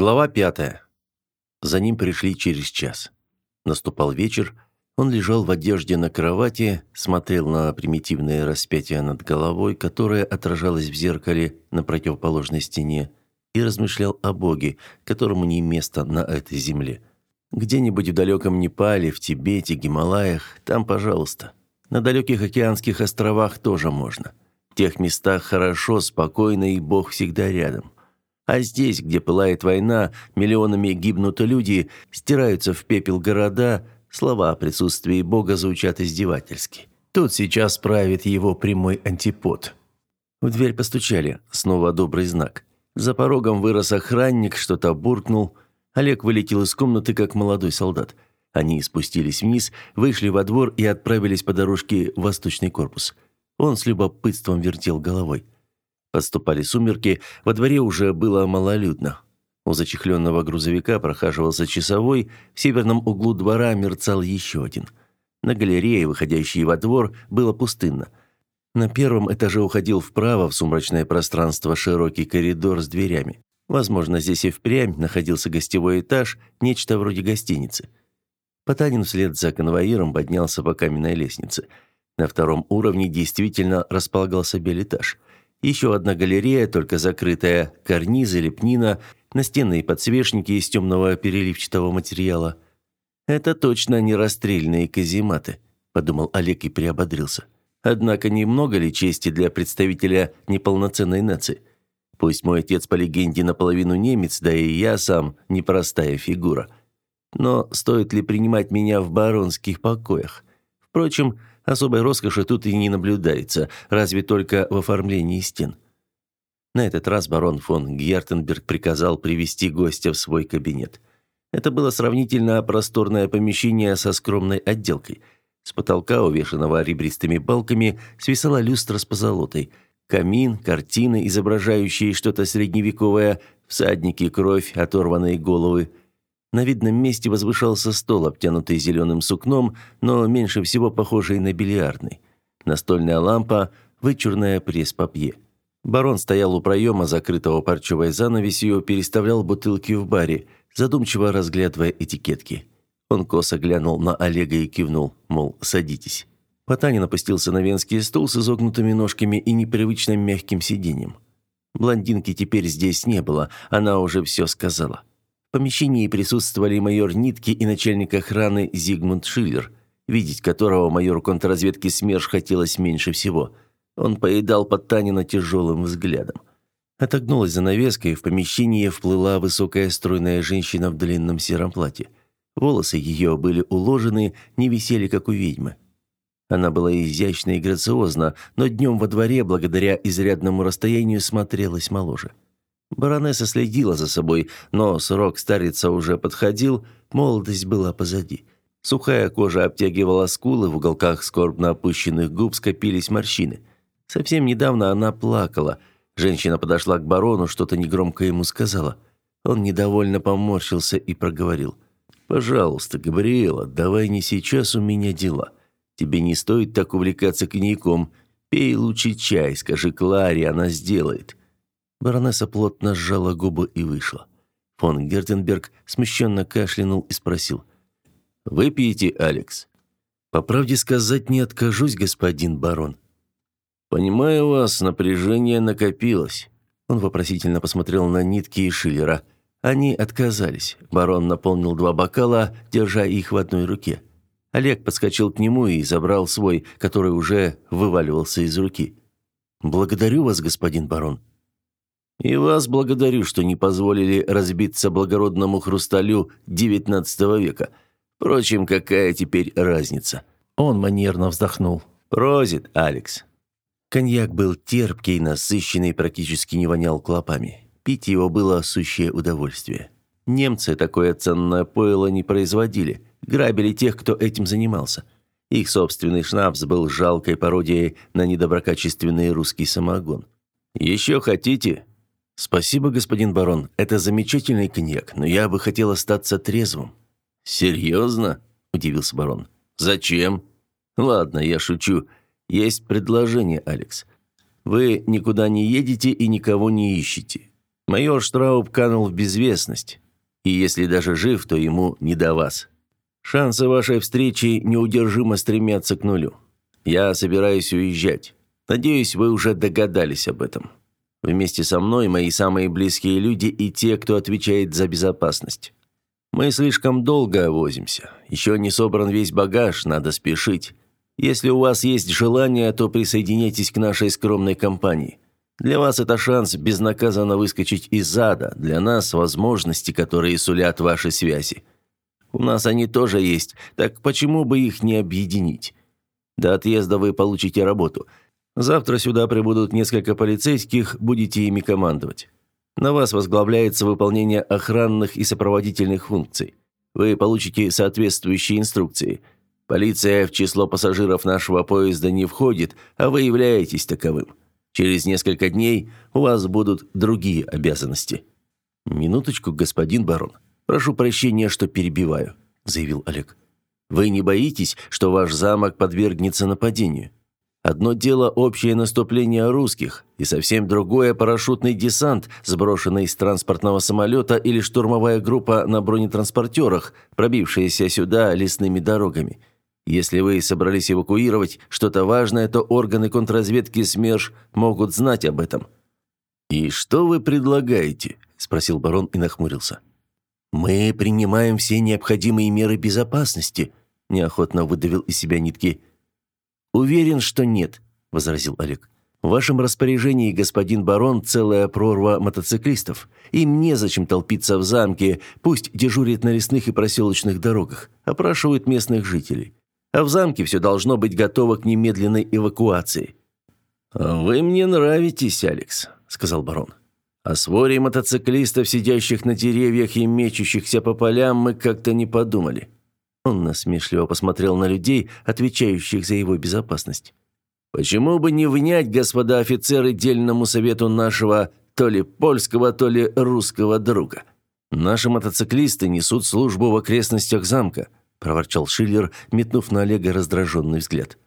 Глава пятая. За ним пришли через час. Наступал вечер, он лежал в одежде на кровати, смотрел на примитивное распятие над головой, которое отражалось в зеркале на противоположной стене, и размышлял о Боге, которому не место на этой земле. Где-нибудь в далеком Непале, в Тибете, Гималаях, там, пожалуйста. На далеких океанских островах тоже можно. В тех местах хорошо, спокойно, и Бог всегда рядом. А здесь, где пылает война, миллионами гибнут люди, стираются в пепел города, слова о присутствии Бога звучат издевательски. Тут сейчас правит его прямой антипод. В дверь постучали, снова добрый знак. За порогом вырос охранник, что-то буркнул. Олег вылетел из комнаты, как молодой солдат. Они спустились вниз, вышли во двор и отправились по дорожке в восточный корпус. Он с любопытством вертел головой. Подступали сумерки, во дворе уже было малолюдно. У зачехленного грузовика прохаживался часовой, в северном углу двора мерцал еще один. На галерее, выходящей во двор, было пустынно. На первом этаже уходил вправо в сумрачное пространство широкий коридор с дверями. Возможно, здесь и впрямь находился гостевой этаж, нечто вроде гостиницы. Потанин вслед за конвоиром поднялся по каменной лестнице. На втором уровне действительно располагался билетаж – еще одна галерея, только закрытая, карнизы, лепнина, настенные подсвечники из темного переливчатого материала. «Это точно не расстрельные казематы», – подумал Олег и приободрился. «Однако немного ли чести для представителя неполноценной нации? Пусть мой отец по легенде наполовину немец, да и я сам непростая фигура. Но стоит ли принимать меня в баронских покоях? Впрочем, Особой роскоши тут и не наблюдается, разве только в оформлении стен. На этот раз барон фон Гертенберг приказал привести гостя в свой кабинет. Это было сравнительно просторное помещение со скромной отделкой. С потолка, увешанного ребристыми балками, свисала люстра с позолотой. Камин, картины, изображающие что-то средневековое, всадники, кровь, оторванные головы – на видном месте возвышался стол, обтянутый зеленым сукном, но меньше всего похожий на бильярдный. Настольная лампа, вычурная пресс-папье. Барон стоял у проема, закрытого парчевой занавесью, переставлял бутылки в баре, задумчиво разглядывая этикетки. Он косо глянул на Олега и кивнул, мол, садитесь. Потанин опустился на венский стул с изогнутыми ножками и непривычно мягким сиденьем. Блондинки теперь здесь не было, она уже все сказала. Помещении присутствовали майор Нитки и начальник охраны Зигмунд Шиллер, видеть которого майору контрразведки СМЕРШ хотелось меньше всего. Он поедал Потанина тяжелым взглядом. Отогнулась занавеска, и в помещение вплыла высокая стройная женщина в длинном сером платье. Волосы ее были уложены, не висели, как у ведьмы. Она была изящна и грациозна, но днем во дворе, благодаря изрядному расстоянию, смотрелась моложе. Баронесса следила за собой, но срок старица уже подходил, молодость была позади. Сухая кожа обтягивала скулы, в уголках скорбно опущенных губ скопились морщины. Совсем недавно она плакала. Женщина подошла к барону, что-то негромко ему сказала. Он недовольно поморщился и проговорил. «Пожалуйста, Габриэла, давай не сейчас, у меня дела. Тебе не стоит так увлекаться коньяком. Пей лучше чай, скажи Кларе, она сделает». Баронесса плотно сжала губы и вышла. Фон Гертенберг смущенно кашлянул и спросил. «Выпьете, Алекс?» «По правде сказать, не откажусь, господин барон». «Понимаю вас, напряжение накопилось». Он вопросительно посмотрел на нитки и Шиллера. Они отказались. Барон наполнил два бокала, держа их в одной руке. Олег подскочил к нему и забрал свой, который уже вываливался из руки. «Благодарю вас, господин барон», и вас благодарю, что не позволили разбиться благородному хрусталю XIX века. Впрочем, какая теперь разница?» Он манерно вздохнул. «Прозит, Алекс». Коньяк был терпкий, насыщенный, практически не вонял клопами. Пить его было сущее удовольствие. Немцы такое ценное пойло не производили, грабили тех, кто этим занимался. Их собственный шнапс был жалкой пародией на недоброкачественный русский самогон. «Еще хотите?» «Спасибо, господин барон. Это замечательный коньяк, но я бы хотел остаться трезвым». «Серьезно?» – удивился барон. «Зачем?» «Ладно, я шучу. Есть предложение, Алекс. Вы никуда не едете и никого не ищете. Майор Штрауб канул в безвестность. И если даже жив, то ему не до вас. Шансы вашей встречи неудержимо стремятся к нулю. Я собираюсь уезжать. Надеюсь, вы уже догадались об этом. Вместе со мной мои самые близкие люди и те, кто отвечает за безопасность. Мы слишком долго возимся. Еще не собран весь багаж, надо спешить. Если у вас есть желание, то присоединяйтесь к нашей скромной компании. Для вас это шанс безнаказанно выскочить из ада, для нас возможности, которые сулят ваши связи. У нас они тоже есть, так почему бы их не объединить? До отъезда вы получите работу. Завтра сюда прибудут несколько полицейских, будете ими командовать. На вас возглавляется выполнение охранных и сопроводительных функций. Вы получите соответствующие инструкции. Полиция в число пассажиров нашего поезда не входит, а вы являетесь таковым. Через несколько дней у вас будут другие обязанности». «Минуточку, господин барон. Прошу прощения, что перебиваю», – заявил Олег. «Вы не боитесь, что ваш замок подвергнется нападению? Одно дело общее наступление русских, и совсем другое парашютный десант, сброшенный с транспортного самолета или штурмовая группа на бронетранспортерах, пробившаяся сюда лесными дорогами. Если вы собрались эвакуировать что-то важное, то органы контрразведки СМЕРШ могут знать об этом». «И что вы предлагаете?» – спросил барон и нахмурился. «Мы принимаем все необходимые меры безопасности», – неохотно выдавил из себя нитки. «Уверен, что нет», – возразил Олег. «В вашем распоряжении, господин барон, целая прорва мотоциклистов. Им незачем толпиться в замке, пусть дежурят на лесных и проселочных дорогах, опрашивают местных жителей а в замке все должно быть готово к немедленной эвакуации». «Вы мне нравитесь, Алекс», — сказал барон. «О своре мотоциклистов, сидящих на деревьях и мечущихся по полям, мы как-то не подумали». Он насмешливо посмотрел на людей, отвечающих за его безопасность. «Почему бы не внять, господа офицеры, дельному совету нашего то ли польского, то ли русского друга? Наши мотоциклисты несут службу в окрестностях замка проворчал Шиллер, метнув на Олега раздраженный взгляд.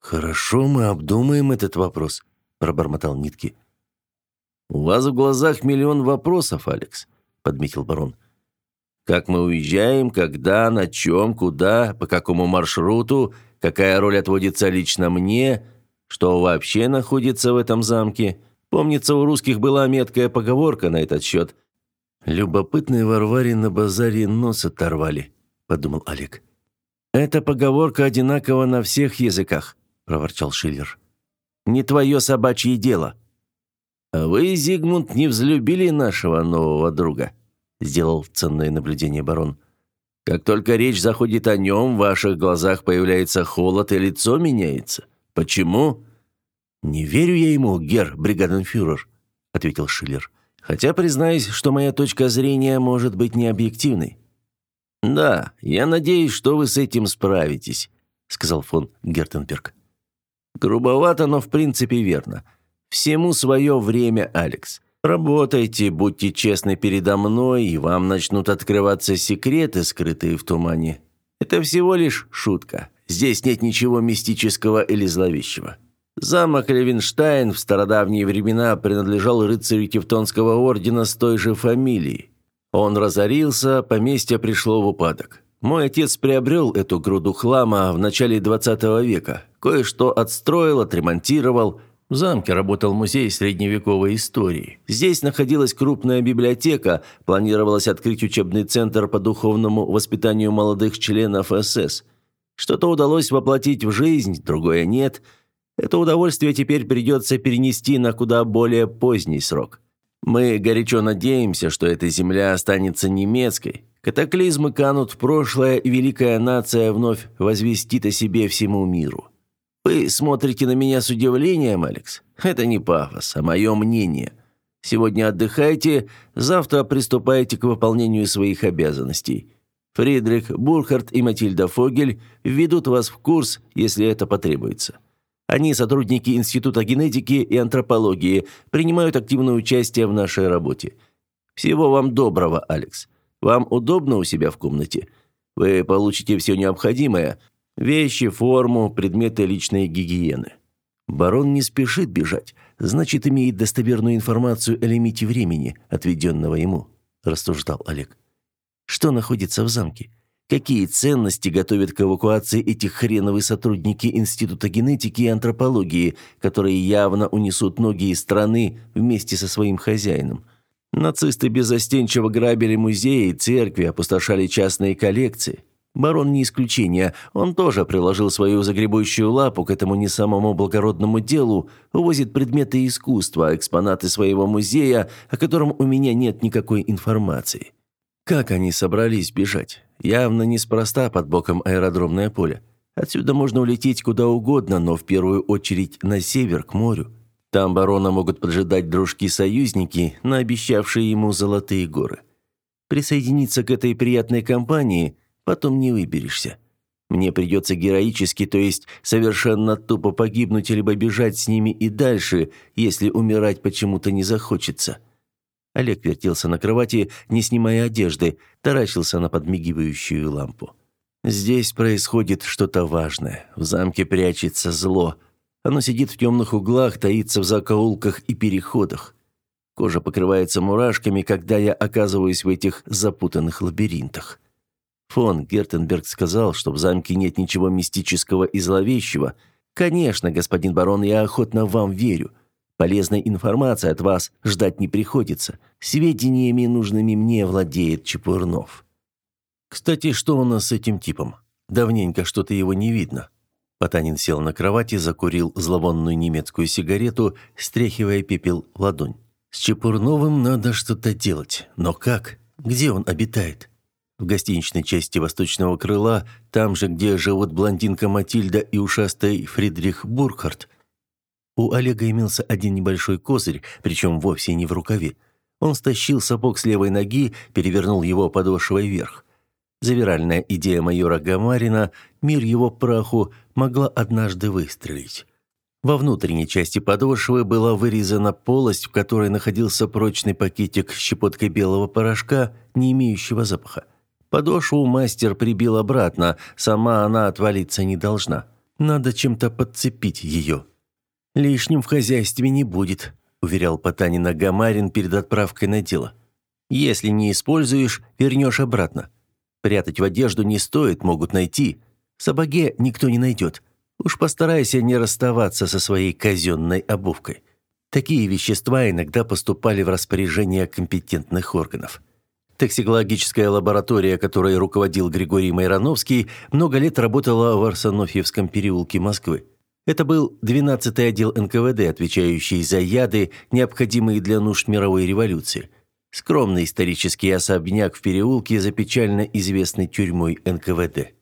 «Хорошо, мы обдумаем этот вопрос», – пробормотал Нитки. «У вас в глазах миллион вопросов, Алекс», – подметил барон. «Как мы уезжаем, когда, на чем, куда, по какому маршруту, какая роль отводится лично мне, что вообще находится в этом замке. Помнится, у русских была меткая поговорка на этот счет. Любопытные Варваре на базаре нос оторвали», подумал Олег. «Эта поговорка одинакова на всех языках», – проворчал Шиллер. «Не твое собачье дело». «А вы, Зигмунд, не взлюбили нашего нового друга», – сделал ценное наблюдение барон. «Как только речь заходит о нем, в ваших глазах появляется холод и лицо меняется. Почему?» «Не верю я ему, гер бригаденфюрер», – ответил Шиллер. «Хотя признаюсь, что моя точка зрения может быть необъективной. «Да, я надеюсь, что вы с этим справитесь», — сказал фон Гертенберг. «Грубовато, но в принципе верно. Всему свое время, Алекс. Работайте, будьте честны передо мной, и вам начнут открываться секреты, скрытые в тумане. Это всего лишь шутка. Здесь нет ничего мистического или зловещего. Замок Левинштайн в стародавние времена принадлежал рыцарю Тевтонского ордена с той же фамилией. Он разорился, поместье пришло в упадок. Мой отец приобрел эту груду хлама в начале 20 века. Кое-что отстроил, отремонтировал. В замке работал музей средневековой истории. Здесь находилась крупная библиотека, планировалось открыть учебный центр по духовному воспитанию молодых членов СС. Что-то удалось воплотить в жизнь, другое нет. Это удовольствие теперь придется перенести на куда более поздний срок. Мы горячо надеемся, что эта земля останется немецкой. Катаклизмы канут в прошлое, и великая нация вновь возвестит о себе всему миру. Вы смотрите на меня с удивлением, Алекс? Это не пафос, а мое мнение. Сегодня отдыхайте, завтра приступайте к выполнению своих обязанностей. Фридрих Бурхард и Матильда Фогель введут вас в курс, если это потребуется. Они, сотрудники Института генетики и антропологии, принимают активное участие в нашей работе. Всего вам доброго, Алекс. Вам удобно у себя в комнате? Вы получите все необходимое – вещи, форму, предметы личной гигиены. Барон не спешит бежать. значит, имеет достоверную информацию о лимите времени, отведенного ему», – рассуждал Олег. «Что находится в замке? Какие ценности готовят к эвакуации этих хреновые сотрудники Института генетики и антропологии, которые явно унесут ноги из страны вместе со своим хозяином? Нацисты безостенчиво грабили музеи, церкви, опустошали частные коллекции. Барон не исключение. Он тоже приложил свою загребущую лапу к этому не самому благородному делу, увозит предметы искусства, экспонаты своего музея, о котором у меня нет никакой информации. Как они собрались бежать? Явно неспроста под боком аэродромное поле. Отсюда можно улететь куда угодно, но в первую очередь на север, к морю. Там барона могут поджидать дружки-союзники, наобещавшие ему золотые горы. Присоединиться к этой приятной компании потом не выберешься. Мне придется героически, то есть совершенно тупо погибнуть либо бежать с ними и дальше, если умирать почему-то не захочется. Олег вертелся на кровати, не снимая одежды, таращился на подмигивающую лампу. Здесь происходит что-то важное. В замке прячется зло. Оно сидит в темных углах, таится в закоулках и переходах. Кожа покрывается мурашками, когда я оказываюсь в этих запутанных лабиринтах. Фон Гертенберг сказал, что в замке нет ничего мистического и зловещего. Конечно, господин барон, я охотно вам верю. Полезной информации от вас ждать не приходится. Сведениями нужными мне владеет Чепурнов. Кстати, что у нас с этим типом? Давненько что-то его не видно. Потанин сел на кровати, закурил зловонную немецкую сигарету, стряхивая пепел ладонь. С Чепурновым надо что-то делать. Но как? Где он обитает? В гостиничной части восточного крыла, там же, где живут блондинка Матильда и ушастый Фридрих Буркhardt, у Олега имелся один небольшой козырь, причем вовсе не в рукаве. Он стащил сапог с левой ноги, перевернул его подошвой вверх. Завиральная идея майора Гамарина «Мир его праху» могла однажды выстрелить. Во внутренней части подошвы была вырезана полость, в которой находился прочный пакетик с щепоткой белого порошка, не имеющего запаха. Подошву мастер прибил обратно, сама она отвалиться не должна. Надо чем-то подцепить ее. «Лишним в хозяйстве не будет», – уверял Потанина Гамарин перед отправкой на дело. «Если не используешь, вернешь обратно. Прятать в одежду не стоит, могут найти. Сапоге никто не найдет. Уж постарайся не расставаться со своей казенной обувкой». Такие вещества иногда поступали в распоряжение компетентных органов. Токсикологическая лаборатория, которой руководил Григорий Майрановский, много лет работала в Арсенофьевском переулке Москвы. Это был 12-й отдел НКВД, отвечающий за яды, необходимые для нужд мировой революции. Скромный исторический особняк в переулке за печально известной тюрьмой НКВД.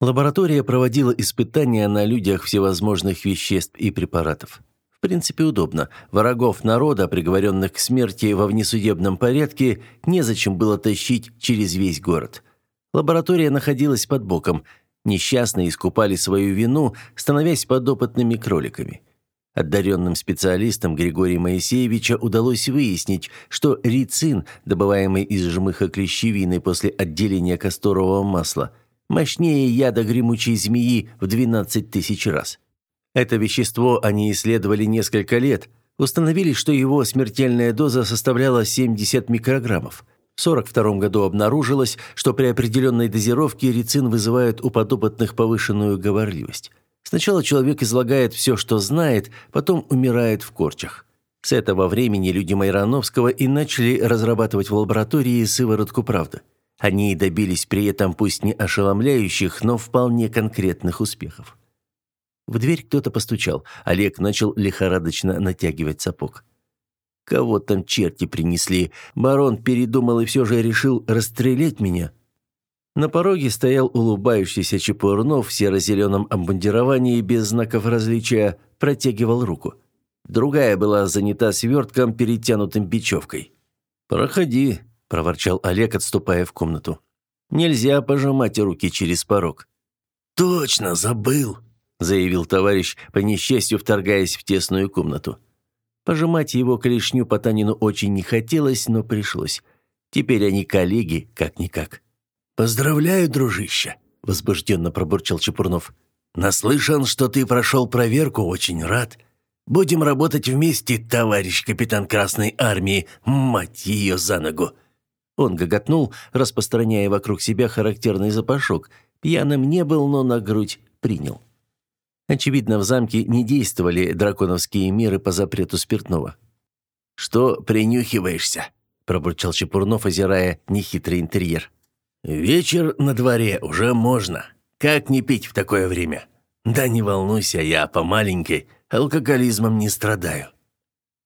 Лаборатория проводила испытания на людях всевозможных веществ и препаратов. Принципе, удобно. Врагов народа, приговоренных к смерти во внесудебном порядке, незачем было тащить через весь город. Лаборатория находилась под боком – Несчастные искупали свою вину, становясь подопытными кроликами. Одаренным специалистам Григория Моисеевича удалось выяснить, что рицин, добываемый из жмыха клещевины после отделения касторового масла, мощнее яда гремучей змеи в 12 тысяч раз. Это вещество они исследовали несколько лет, установили, что его смертельная доза составляла 70 микрограммов – в 1942 году обнаружилось, что при определенной дозировке рицин вызывает у подопытных повышенную говорливость. Сначала человек излагает все, что знает, потом умирает в корчах. С этого времени люди Майрановского и начали разрабатывать в лаборатории сыворотку правды. Они добились при этом пусть не ошеломляющих, но вполне конкретных успехов. В дверь кто-то постучал. Олег начал лихорадочно натягивать сапог. Кого там черти принесли? Барон передумал и все же решил расстрелять меня. На пороге стоял улыбающийся Чепурнов в серо-зеленом обмундировании без знаков различия, протягивал руку. Другая была занята свертком, перетянутым бечевкой. «Проходи», – проворчал Олег, отступая в комнату. «Нельзя пожимать руки через порог». «Точно, забыл», – заявил товарищ, по несчастью вторгаясь в тесную комнату. Пожимать его клешню Потанину очень не хотелось, но пришлось. Теперь они коллеги, как-никак. «Поздравляю, дружище!» – возбужденно пробурчал Чепурнов. «Наслышан, что ты прошел проверку, очень рад. Будем работать вместе, товарищ капитан Красной Армии, мать ее за ногу!» Он гоготнул, распространяя вокруг себя характерный запашок. Пьяным не был, но на грудь принял. Очевидно, в замке не действовали драконовские меры по запрету спиртного. «Что принюхиваешься?» – пробурчал Чепурнов, озирая нехитрый интерьер. «Вечер на дворе, уже можно. Как не пить в такое время?» «Да не волнуйся, я по маленькой, алкоголизмом не страдаю».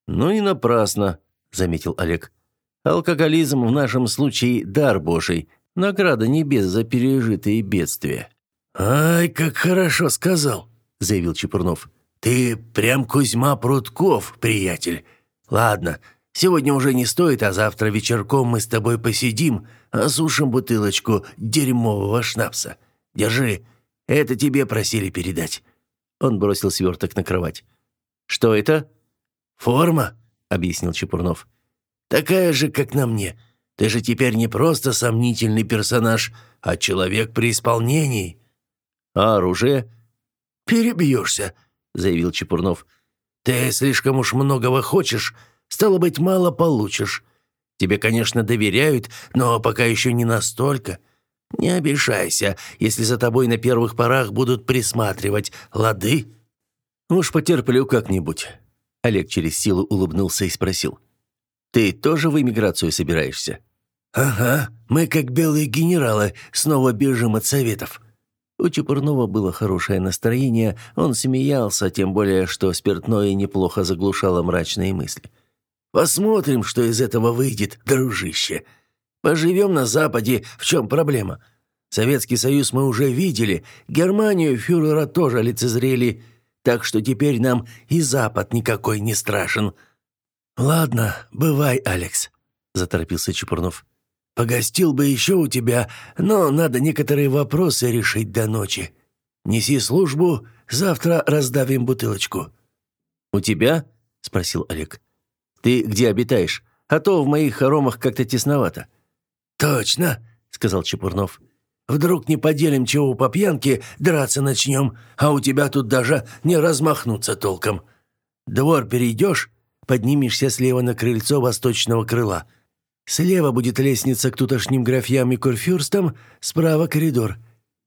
«Ну и напрасно», – заметил Олег. «Алкоголизм в нашем случае – дар Божий, награда небес за пережитые бедствия». «Ай, как хорошо сказал», – заявил Чепурнов. «Ты прям Кузьма Прутков, приятель. Ладно, сегодня уже не стоит, а завтра вечерком мы с тобой посидим, осушим бутылочку дерьмового шнапса. Держи, это тебе просили передать». Он бросил сверток на кровать. «Что это?» «Форма», — объяснил Чепурнов. «Такая же, как на мне. Ты же теперь не просто сомнительный персонаж, а человек при исполнении». «А оружие?» «Перебьешься», — заявил Чепурнов. «Ты слишком уж многого хочешь, стало быть, мало получишь. Тебе, конечно, доверяют, но пока еще не настолько. Не обижайся, если за тобой на первых порах будут присматривать, лады?» «Уж потерплю как-нибудь». Олег через силу улыбнулся и спросил. «Ты тоже в эмиграцию собираешься?» «Ага, мы, как белые генералы, снова бежим от советов». У Чепурнова было хорошее настроение, он смеялся, тем более, что спиртное неплохо заглушало мрачные мысли. «Посмотрим, что из этого выйдет, дружище. Поживем на Западе, в чем проблема? Советский Союз мы уже видели, Германию фюрера тоже лицезрели, так что теперь нам и Запад никакой не страшен». «Ладно, бывай, Алекс», — заторопился Чепурнов. Погостил бы еще у тебя, но надо некоторые вопросы решить до ночи. Неси службу, завтра раздавим бутылочку». «У тебя?» – спросил Олег. «Ты где обитаешь? А то в моих хоромах как-то тесновато». «Точно», – сказал Чепурнов. «Вдруг не поделим чего по пьянке, драться начнем, а у тебя тут даже не размахнуться толком. Двор перейдешь, поднимешься слева на крыльцо восточного крыла». Слева будет лестница к тутошним графьям и курфюрстам, справа коридор.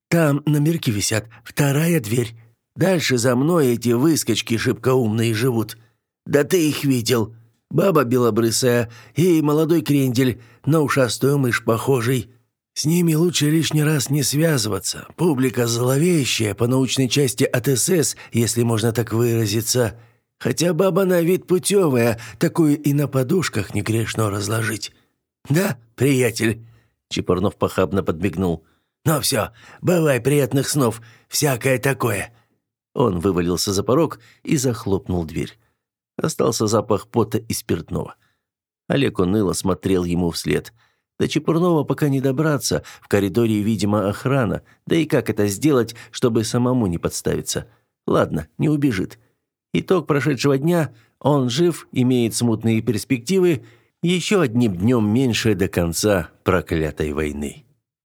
Там номерки висят, вторая дверь. Дальше за мной эти выскочки шибко умные живут. Да ты их видел. Баба белобрысая и молодой крендель, на ушастую мышь похожий. С ними лучше лишний раз не связываться. Публика зловещая, по научной части от СС, если можно так выразиться. Хотя баба на вид путевая, такую и на подушках не грешно разложить. «Да, приятель?» Чепурнов похабно подмигнул. «Ну все, бывай приятных снов, всякое такое». Он вывалился за порог и захлопнул дверь. Остался запах пота и спиртного. Олег уныло смотрел ему вслед. До Чепурнова пока не добраться, в коридоре, видимо, охрана. Да и как это сделать, чтобы самому не подставиться? Ладно, не убежит. Итог прошедшего дня – он жив, имеет смутные перспективы – еще одним днем меньше до конца проклятой войны.